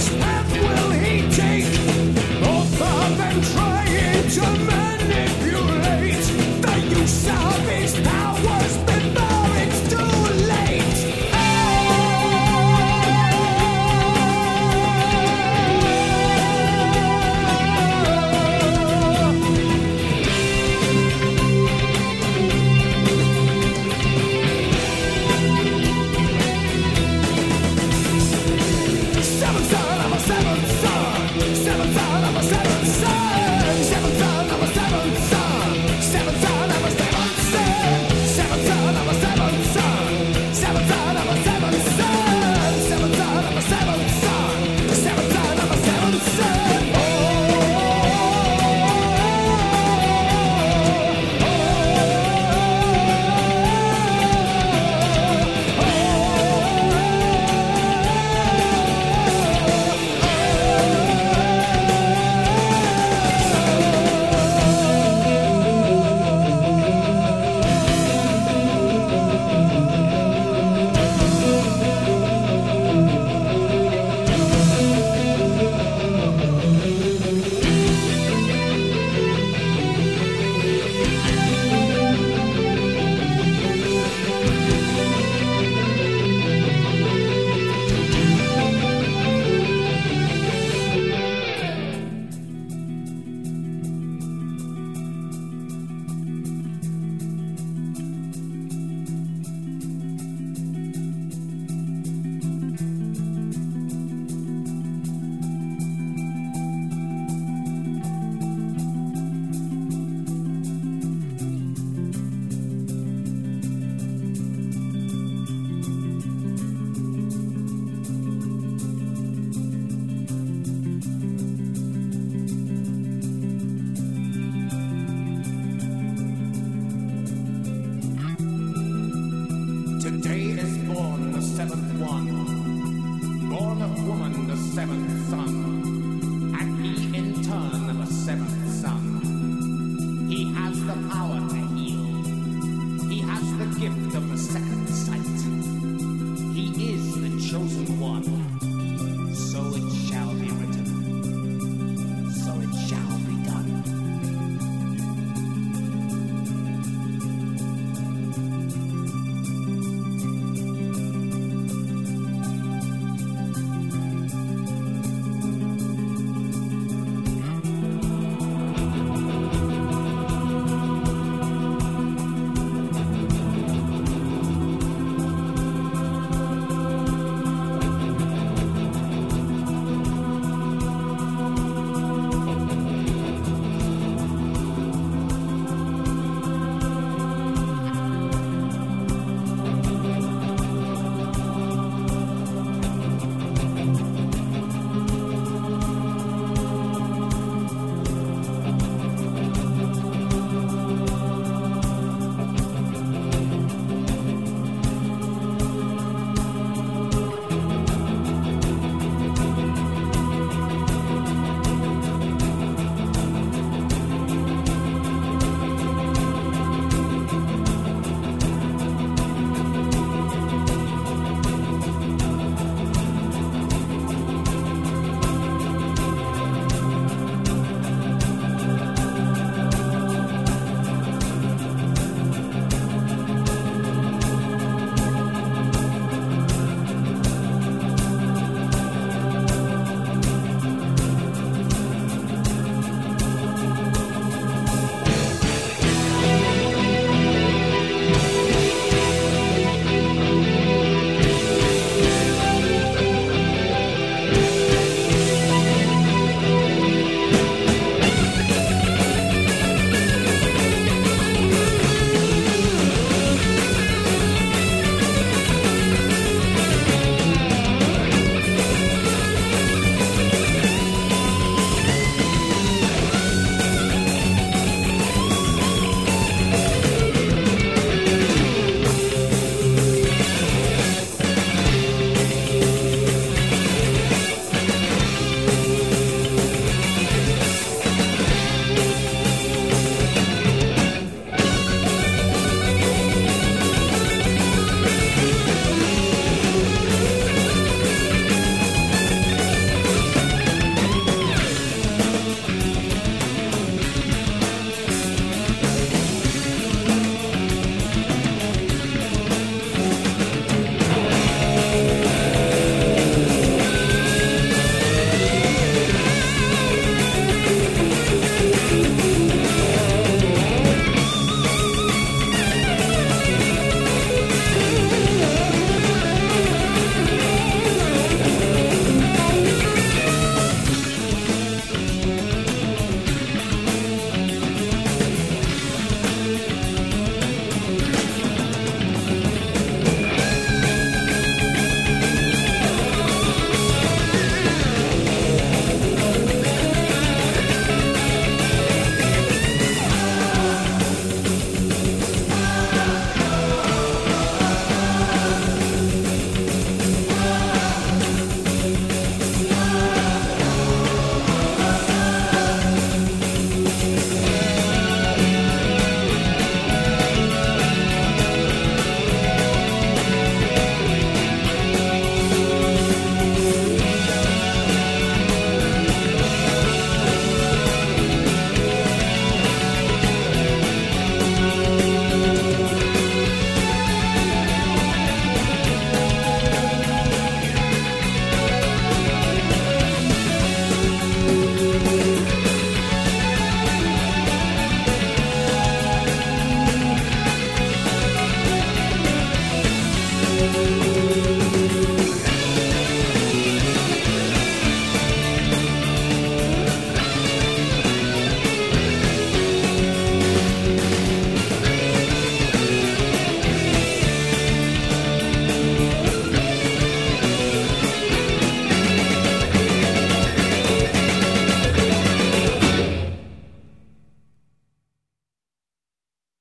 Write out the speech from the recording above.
Just Today is born the seventh one, born of woman the seventh son, and he in turn the seventh son. He has the power to heal. He has the gift of the second sight. He is the chosen one.